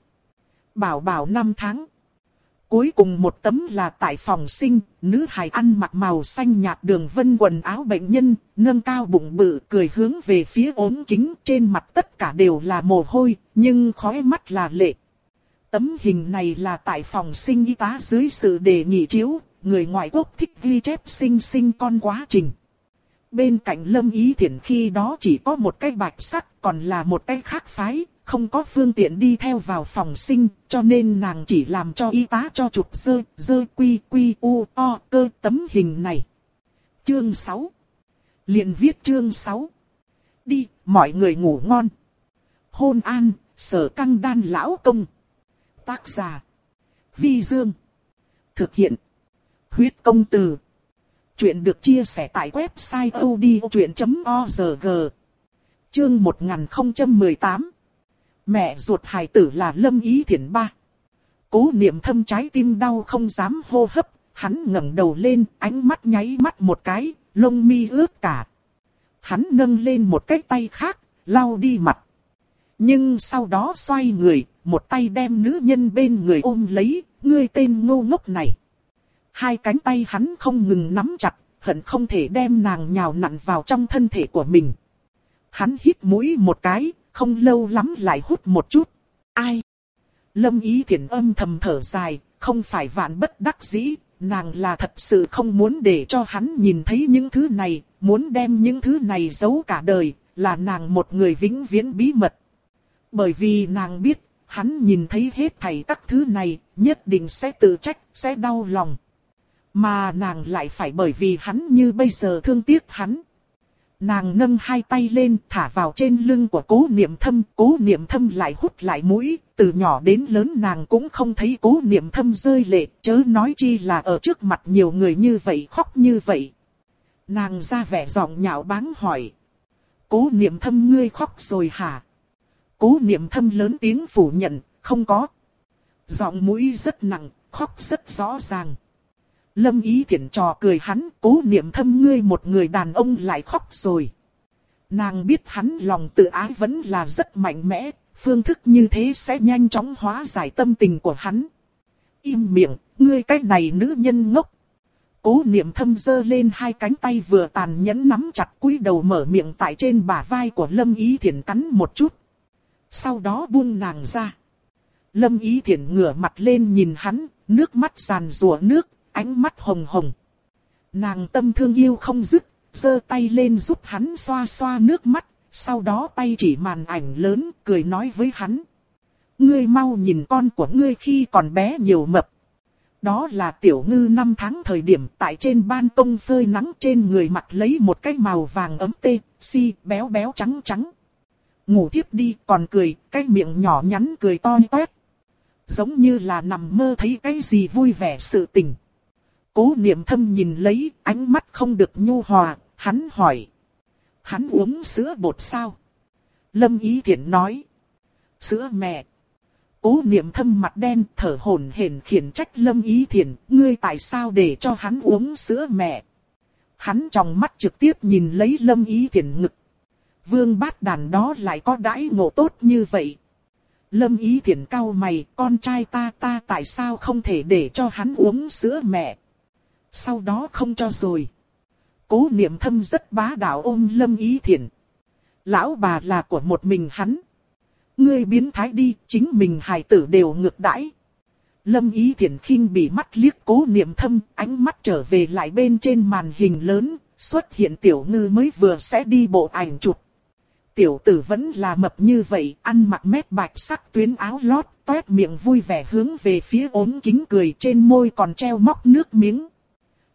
Bảo bảo 5 tháng. Cuối cùng một tấm là tại phòng sinh, nữ hài ăn mặc màu xanh nhạt đường vân quần áo bệnh nhân, nâng cao bụng bự cười hướng về phía ốm kính, trên mặt tất cả đều là mồ hôi, nhưng khói mắt là lệ. Tấm hình này là tại phòng sinh y tá dưới sự đề nghị chiếu, người ngoại quốc thích ghi chép sinh sinh con quá trình. Bên cạnh Lâm Ý Thiển khi đó chỉ có một cái bạch sắc, còn là một cái khác phái, không có phương tiện đi theo vào phòng sinh, cho nên nàng chỉ làm cho y tá cho chụp dơ, dơ quy quy u o cơ tấm hình này. Chương 6 liền viết chương 6 Đi, mọi người ngủ ngon. Hôn an, sở căng đan lão công. Tác giả. Vi Dương. Thực hiện. Huyết công từ. Chuyện được chia sẻ tại website odchuyện.org. Chương 1018 Mẹ ruột hài tử là Lâm Ý Thiển ba. Cố niệm thâm trái tim đau không dám hô hấp, hắn ngẩng đầu lên, ánh mắt nháy mắt một cái, lông mi ướt cả. Hắn nâng lên một cái tay khác, lau đi mặt. Nhưng sau đó xoay người, một tay đem nữ nhân bên người ôm lấy, ngươi tên ngô ngốc này. Hai cánh tay hắn không ngừng nắm chặt, hận không thể đem nàng nhào nặn vào trong thân thể của mình. Hắn hít mũi một cái, không lâu lắm lại hút một chút. Ai? Lâm ý thiện âm thầm thở dài, không phải vạn bất đắc dĩ, nàng là thật sự không muốn để cho hắn nhìn thấy những thứ này, muốn đem những thứ này giấu cả đời, là nàng một người vĩnh viễn bí mật. Bởi vì nàng biết, hắn nhìn thấy hết thảy các thứ này, nhất định sẽ tự trách, sẽ đau lòng. Mà nàng lại phải bởi vì hắn như bây giờ thương tiếc hắn. Nàng nâng hai tay lên thả vào trên lưng của cố niệm thâm, cố niệm thâm lại hút lại mũi, từ nhỏ đến lớn nàng cũng không thấy cố niệm thâm rơi lệ, chớ nói chi là ở trước mặt nhiều người như vậy khóc như vậy. Nàng ra vẻ giọng nhạo báng hỏi. Cố niệm thâm ngươi khóc rồi hả? Cố niệm thâm lớn tiếng phủ nhận, không có. Giọng mũi rất nặng, khóc rất rõ ràng. Lâm ý Thiển trò cười hắn, cố niệm thâm ngươi một người đàn ông lại khóc rồi. Nàng biết hắn lòng tự ái vẫn là rất mạnh mẽ, phương thức như thế sẽ nhanh chóng hóa giải tâm tình của hắn. Im miệng, ngươi cái này nữ nhân ngốc. Cố niệm thâm dơ lên hai cánh tay vừa tàn nhẫn nắm chặt cúi đầu mở miệng tại trên bả vai của Lâm Ý Thiển cắn một chút. Sau đó buông nàng ra. Lâm Ý Thiển ngửa mặt lên nhìn hắn, nước mắt giàn rùa nước, ánh mắt hồng hồng. Nàng tâm thương yêu không dứt, giơ tay lên giúp hắn xoa xoa nước mắt, sau đó tay chỉ màn ảnh lớn, cười nói với hắn. Ngươi mau nhìn con của ngươi khi còn bé nhiều mập. Đó là tiểu ngư năm tháng thời điểm tại trên ban công phơi nắng trên người mặt lấy một cái màu vàng ấm tê, si, béo béo trắng trắng. Ngủ tiếp đi còn cười, cái miệng nhỏ nhắn cười to toét. Giống như là nằm mơ thấy cái gì vui vẻ sự tình. Cố niệm thâm nhìn lấy, ánh mắt không được nhu hòa, hắn hỏi. Hắn uống sữa bột sao? Lâm Ý Thiển nói. Sữa mẹ. Cố niệm thâm mặt đen thở hổn hển khiển trách Lâm Ý Thiển, ngươi tại sao để cho hắn uống sữa mẹ? Hắn trong mắt trực tiếp nhìn lấy Lâm Ý Thiển ngực. Vương bát đàn đó lại có đãi ngộ tốt như vậy. Lâm Ý Thiển cau mày, con trai ta ta tại sao không thể để cho hắn uống sữa mẹ? Sau đó không cho rồi. Cố niệm thâm rất bá đạo ôm Lâm Ý Thiển. Lão bà là của một mình hắn. Ngươi biến thái đi, chính mình hài tử đều ngược đãi. Lâm Ý Thiển khinh bị mắt liếc cố niệm thâm, ánh mắt trở về lại bên trên màn hình lớn, xuất hiện tiểu ngư mới vừa sẽ đi bộ ảnh chụp. Tiểu tử vẫn là mập như vậy, ăn mặc mét bạch sắc tuyến áo lót, toét miệng vui vẻ hướng về phía ốm kính cười trên môi còn treo móc nước miếng.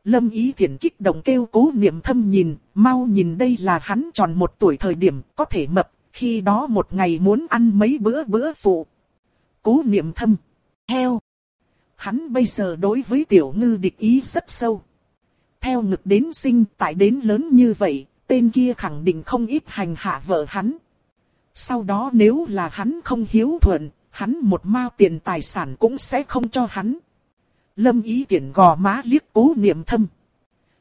Lâm Ý Thiển kích động kêu cố niệm thâm nhìn, mau nhìn đây là hắn tròn một tuổi thời điểm có thể mập, khi đó một ngày muốn ăn mấy bữa bữa phụ. Cố niệm thâm, heo. Hắn bây giờ đối với tiểu ngư địch ý rất sâu. Theo ngực đến sinh tại đến lớn như vậy, tên kia khẳng định không ít hành hạ vợ hắn. Sau đó nếu là hắn không hiếu thuận, hắn một mao tiền tài sản cũng sẽ không cho hắn. Lâm ý tiện gò má liếc cố niệm thâm.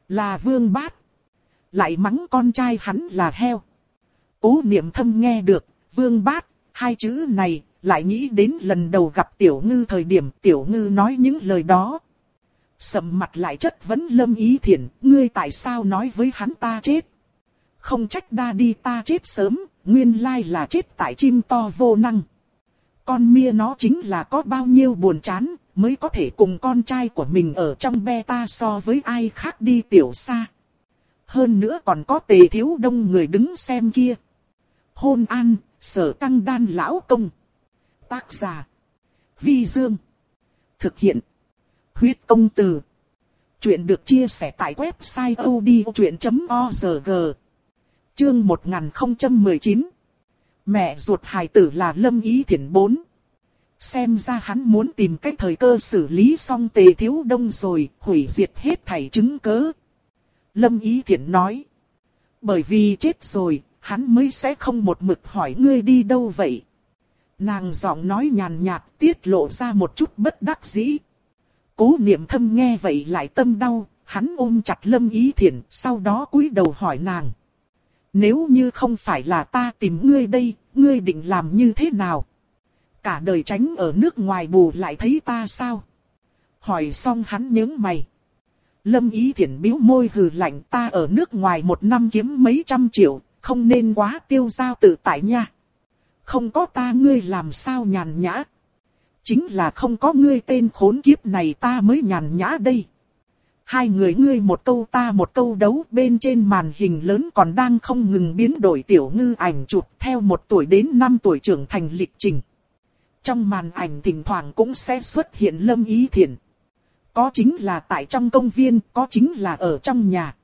Là vương bát. Lại mắng con trai hắn là heo. Cố niệm thâm nghe được, vương bát, hai chữ này, lại nghĩ đến lần đầu gặp tiểu ngư thời điểm tiểu ngư nói những lời đó. Sầm mặt lại chất vấn lâm ý thiện, ngươi tại sao nói với hắn ta chết? Không trách đa đi ta chết sớm, nguyên lai là chết tại chim to vô năng. Con mia nó chính là có bao nhiêu buồn chán, mới có thể cùng con trai của mình ở trong beta so với ai khác đi tiểu xa. Hơn nữa còn có tề thiếu đông người đứng xem kia. Hôn an, sở Căng đan lão công. Tác giả. Vi Dương. Thực hiện. Huyết công từ. Chuyện được chia sẻ tại website odchuyện.org. Chương 1019. Mẹ ruột hài tử là Lâm Ý Thiển 4. Xem ra hắn muốn tìm cách thời cơ xử lý xong tề thiếu đông rồi, hủy diệt hết thảy chứng cớ. Lâm Ý Thiển nói. Bởi vì chết rồi, hắn mới sẽ không một mực hỏi ngươi đi đâu vậy. Nàng giọng nói nhàn nhạt tiết lộ ra một chút bất đắc dĩ. Cố niệm thâm nghe vậy lại tâm đau, hắn ôm chặt Lâm Ý Thiển, sau đó cúi đầu hỏi nàng. Nếu như không phải là ta tìm ngươi đây, ngươi định làm như thế nào? Cả đời tránh ở nước ngoài bù lại thấy ta sao? Hỏi xong hắn nhớ mày. Lâm ý thiện biếu môi hừ lạnh ta ở nước ngoài một năm kiếm mấy trăm triệu, không nên quá tiêu giao tự tại nha. Không có ta ngươi làm sao nhàn nhã. Chính là không có ngươi tên khốn kiếp này ta mới nhàn nhã đây. Hai người ngươi một câu ta một câu đấu bên trên màn hình lớn còn đang không ngừng biến đổi tiểu ngư ảnh chụp theo một tuổi đến năm tuổi trưởng thành lịch trình. Trong màn ảnh thỉnh thoảng cũng sẽ xuất hiện lâm ý thiện. Có chính là tại trong công viên, có chính là ở trong nhà.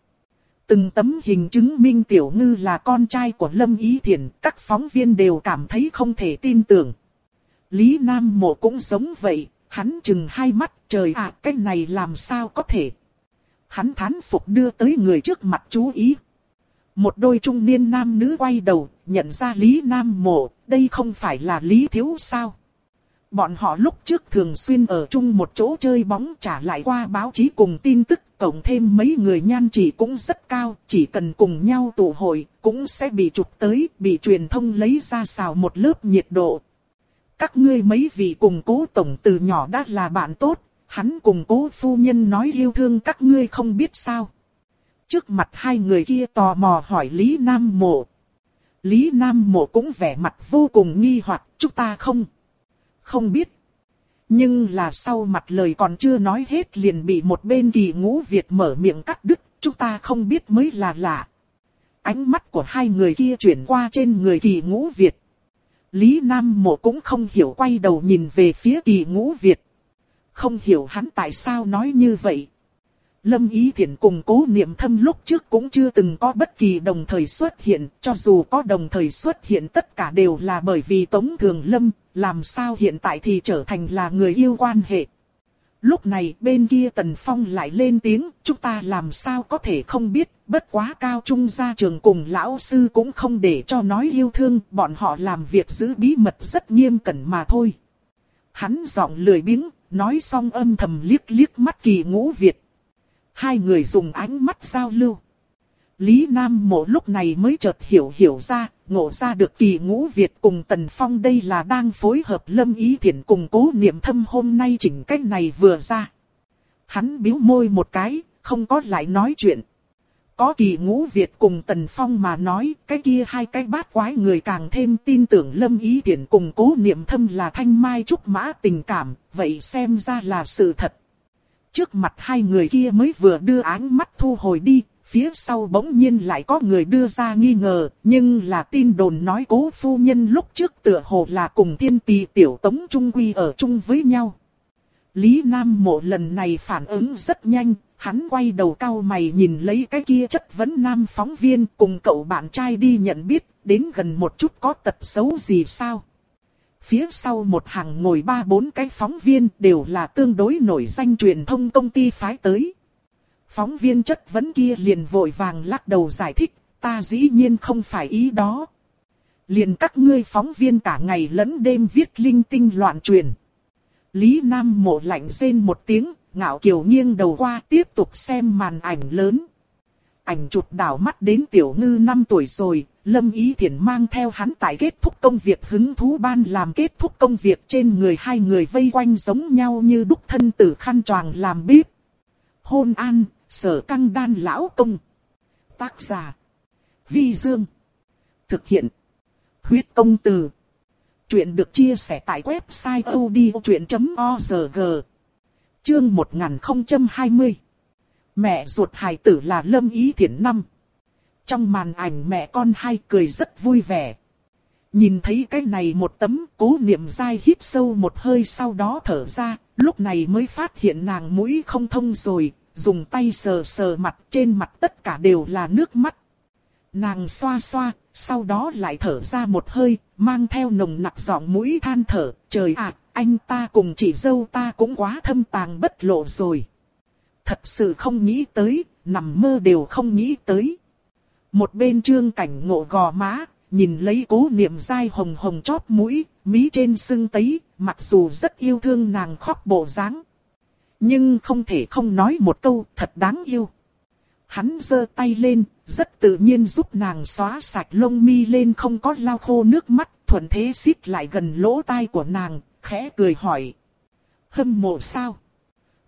Từng tấm hình chứng minh tiểu ngư là con trai của Lâm Ý thiền các phóng viên đều cảm thấy không thể tin tưởng. Lý Nam Mộ cũng giống vậy, hắn chừng hai mắt, trời ạ, cái này làm sao có thể. Hắn thán phục đưa tới người trước mặt chú ý. Một đôi trung niên nam nữ quay đầu, nhận ra Lý Nam Mộ, đây không phải là Lý Thiếu sao. Bọn họ lúc trước thường xuyên ở chung một chỗ chơi bóng trả lại qua báo chí cùng tin tức, cộng thêm mấy người nhan chỉ cũng rất cao, chỉ cần cùng nhau tụ hội, cũng sẽ bị chụp tới, bị truyền thông lấy ra xào một lớp nhiệt độ. Các ngươi mấy vị cùng cố tổng từ nhỏ đã là bạn tốt, hắn cùng cố phu nhân nói yêu thương các ngươi không biết sao. Trước mặt hai người kia tò mò hỏi Lý Nam Mộ. Lý Nam Mộ cũng vẻ mặt vô cùng nghi hoặc, chúng ta không không biết. Nhưng là sau mặt lời còn chưa nói hết liền bị một bên kỳ ngũ Việt mở miệng cắt đứt, chúng ta không biết mới là lạ. Ánh mắt của hai người kia chuyển qua trên người kỳ ngũ Việt. Lý Nam Mộ cũng không hiểu quay đầu nhìn về phía kỳ ngũ Việt. Không hiểu hắn tại sao nói như vậy. Lâm Ý Thiển cùng cố niệm thâm lúc trước cũng chưa từng có bất kỳ đồng thời xuất hiện, cho dù có đồng thời xuất hiện tất cả đều là bởi vì Tống Thường Lâm, làm sao hiện tại thì trở thành là người yêu quan hệ. Lúc này bên kia Tần Phong lại lên tiếng, chúng ta làm sao có thể không biết, bất quá cao trung gia trường cùng lão sư cũng không để cho nói yêu thương, bọn họ làm việc giữ bí mật rất nghiêm cẩn mà thôi. Hắn giọng lười biếng, nói xong âm thầm liếc liếc mắt kỳ ngũ Việt. Hai người dùng ánh mắt giao lưu. Lý Nam Mộ lúc này mới chợt hiểu hiểu ra, ngộ ra được kỳ ngũ Việt cùng Tần Phong đây là đang phối hợp lâm ý thiện cùng cố niệm thâm hôm nay chỉnh cách này vừa ra. Hắn biếu môi một cái, không có lại nói chuyện. Có kỳ ngũ Việt cùng Tần Phong mà nói, cái kia hai cái bát quái người càng thêm tin tưởng lâm ý tiện cùng cố niệm thâm là thanh mai trúc mã tình cảm, vậy xem ra là sự thật. Trước mặt hai người kia mới vừa đưa ánh mắt thu hồi đi, phía sau bỗng nhiên lại có người đưa ra nghi ngờ, nhưng là tin đồn nói cố phu nhân lúc trước tựa hồ là cùng thiên tì tiểu tống trung quy ở chung với nhau. Lý Nam mộ lần này phản ứng rất nhanh, hắn quay đầu cao mày nhìn lấy cái kia chất vấn nam phóng viên cùng cậu bạn trai đi nhận biết, đến gần một chút có tật xấu gì sao. Phía sau một hàng ngồi ba bốn cái phóng viên đều là tương đối nổi danh truyền thông công ty phái tới. Phóng viên chất vấn kia liền vội vàng lắc đầu giải thích, ta dĩ nhiên không phải ý đó. Liền các ngươi phóng viên cả ngày lẫn đêm viết linh tinh loạn truyền. Lý Nam mộ lạnh rên một tiếng, ngạo kiều nghiêng đầu qua tiếp tục xem màn ảnh lớn. Ảnh chụp đảo mắt đến tiểu ngư 5 tuổi rồi, Lâm Ý Thiển mang theo hắn tại kết thúc công việc hứng thú ban làm kết thúc công việc trên người hai người vây quanh giống nhau như đúc thân tử khăn choàng làm bếp. Hôn an, sở căng đan lão công. Tác giả. Vi Dương. Thực hiện. Huyết công từ. Chuyện được chia sẻ tại website odchuyện.org. Chương 1020. Mẹ ruột hài tử là Lâm Ý Thiển năm. Trong màn ảnh mẹ con hai cười rất vui vẻ. Nhìn thấy cái này một tấm cố niệm dai hít sâu một hơi sau đó thở ra, lúc này mới phát hiện nàng mũi không thông rồi, dùng tay sờ sờ mặt trên mặt tất cả đều là nước mắt. Nàng xoa xoa, sau đó lại thở ra một hơi, mang theo nồng nặc giọng mũi than thở, trời ạ, anh ta cùng chị dâu ta cũng quá thâm tàng bất lộ rồi. Thật sự không nghĩ tới, nằm mơ đều không nghĩ tới. Một bên trương cảnh ngộ gò má, nhìn lấy cố niệm dai hồng hồng chóp mũi, mí trên sưng tấy, mặc dù rất yêu thương nàng khóc bộ dáng Nhưng không thể không nói một câu thật đáng yêu. Hắn giơ tay lên, rất tự nhiên giúp nàng xóa sạch lông mi lên không có lau khô nước mắt, thuận thế xít lại gần lỗ tai của nàng, khẽ cười hỏi. Hâm mộ sao?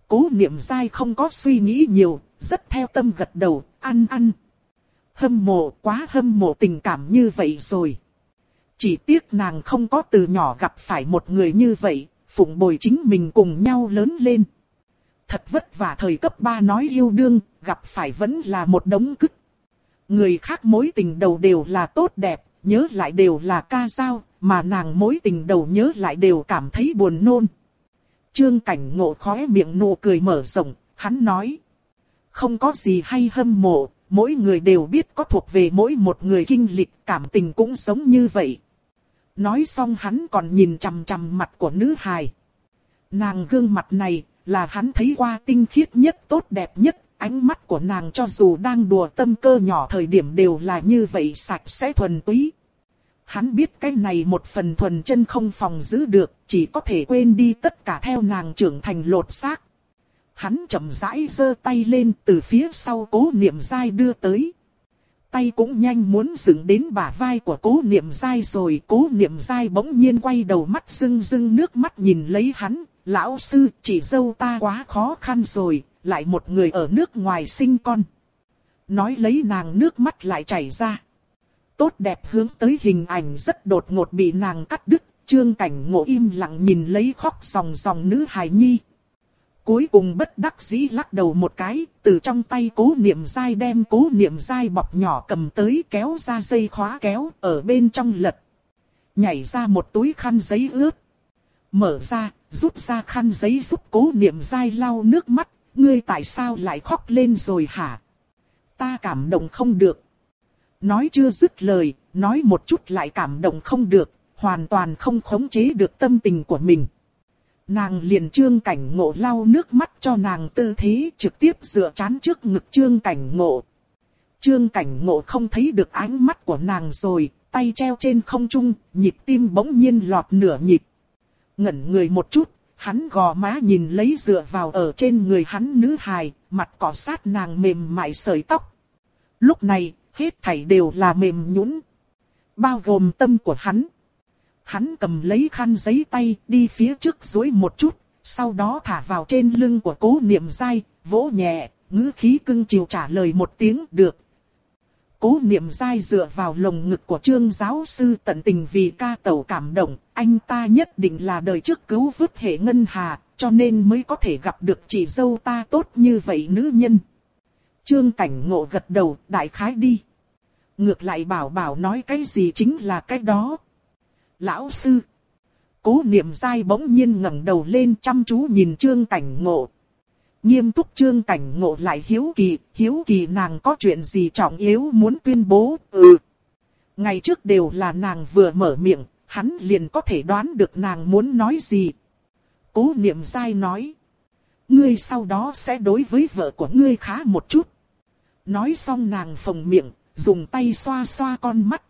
Cố niệm dai không có suy nghĩ nhiều, rất theo tâm gật đầu, ăn ăn, hâm mộ quá hâm mộ tình cảm như vậy rồi. Chỉ tiếc nàng không có từ nhỏ gặp phải một người như vậy, phụng bồi chính mình cùng nhau lớn lên. Thật vất vả thời cấp 3 nói yêu đương, gặp phải vẫn là một đống cứt. Người khác mối tình đầu đều là tốt đẹp, nhớ lại đều là ca sao, mà nàng mối tình đầu nhớ lại đều cảm thấy buồn nôn. Trương cảnh ngộ khóe miệng nụ cười mở rộng, hắn nói. Không có gì hay hâm mộ, mỗi người đều biết có thuộc về mỗi một người kinh lịch cảm tình cũng sống như vậy. Nói xong hắn còn nhìn chằm chằm mặt của nữ hài. Nàng gương mặt này là hắn thấy qua tinh khiết nhất tốt đẹp nhất, ánh mắt của nàng cho dù đang đùa tâm cơ nhỏ thời điểm đều là như vậy sạch sẽ thuần túy. Hắn biết cái này một phần thuần chân không phòng giữ được, chỉ có thể quên đi tất cả theo nàng trưởng thành lột xác. Hắn chậm rãi giơ tay lên từ phía sau cố niệm dai đưa tới. Tay cũng nhanh muốn dựng đến bả vai của cố niệm dai rồi. Cố niệm dai bỗng nhiên quay đầu mắt rưng rưng nước mắt nhìn lấy hắn. Lão sư chỉ dâu ta quá khó khăn rồi, lại một người ở nước ngoài sinh con. Nói lấy nàng nước mắt lại chảy ra. Tốt đẹp hướng tới hình ảnh rất đột ngột bị nàng cắt đứt. Trương cảnh ngộ im lặng nhìn lấy khóc sòng sòng nữ hài nhi. Cuối cùng bất đắc dĩ lắc đầu một cái, từ trong tay cố niệm dai đem cố niệm dai bọc nhỏ cầm tới kéo ra dây khóa kéo ở bên trong lật. Nhảy ra một túi khăn giấy ướt. Mở ra, rút ra khăn giấy giúp cố niệm dai lau nước mắt, ngươi tại sao lại khóc lên rồi hả? Ta cảm động không được. Nói chưa dứt lời, nói một chút lại cảm động không được, hoàn toàn không khống chế được tâm tình của mình. Nàng liền trương cảnh ngộ lau nước mắt cho nàng tư thế trực tiếp dựa chán trước ngực trương cảnh ngộ. Trương cảnh ngộ không thấy được ánh mắt của nàng rồi, tay treo trên không trung, nhịp tim bỗng nhiên lọt nửa nhịp. Ngẩn người một chút, hắn gò má nhìn lấy dựa vào ở trên người hắn nữ hài, mặt cỏ sát nàng mềm mại sợi tóc. Lúc này, hết thảy đều là mềm nhũn, bao gồm tâm của hắn. Hắn cầm lấy khăn giấy tay đi phía trước duỗi một chút, sau đó thả vào trên lưng của cố niệm dai, vỗ nhẹ, ngữ khí cưng chiều trả lời một tiếng được. Cố niệm dai dựa vào lồng ngực của trương giáo sư tận tình vì ca tẩu cảm động, anh ta nhất định là đời trước cứu vứt hệ ngân hà, cho nên mới có thể gặp được chị dâu ta tốt như vậy nữ nhân. Trương cảnh ngộ gật đầu, đại khái đi. Ngược lại bảo bảo nói cái gì chính là cái đó. Lão sư. Cố niệm dai bỗng nhiên ngẩng đầu lên chăm chú nhìn trương cảnh ngộ. Nghiêm túc trương cảnh ngộ lại hiếu kỳ, hiếu kỳ nàng có chuyện gì trọng yếu muốn tuyên bố, ừ. Ngày trước đều là nàng vừa mở miệng, hắn liền có thể đoán được nàng muốn nói gì. Cố niệm dai nói. Ngươi sau đó sẽ đối với vợ của ngươi khá một chút. Nói xong nàng phồng miệng, dùng tay xoa xoa con mắt.